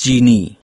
基尼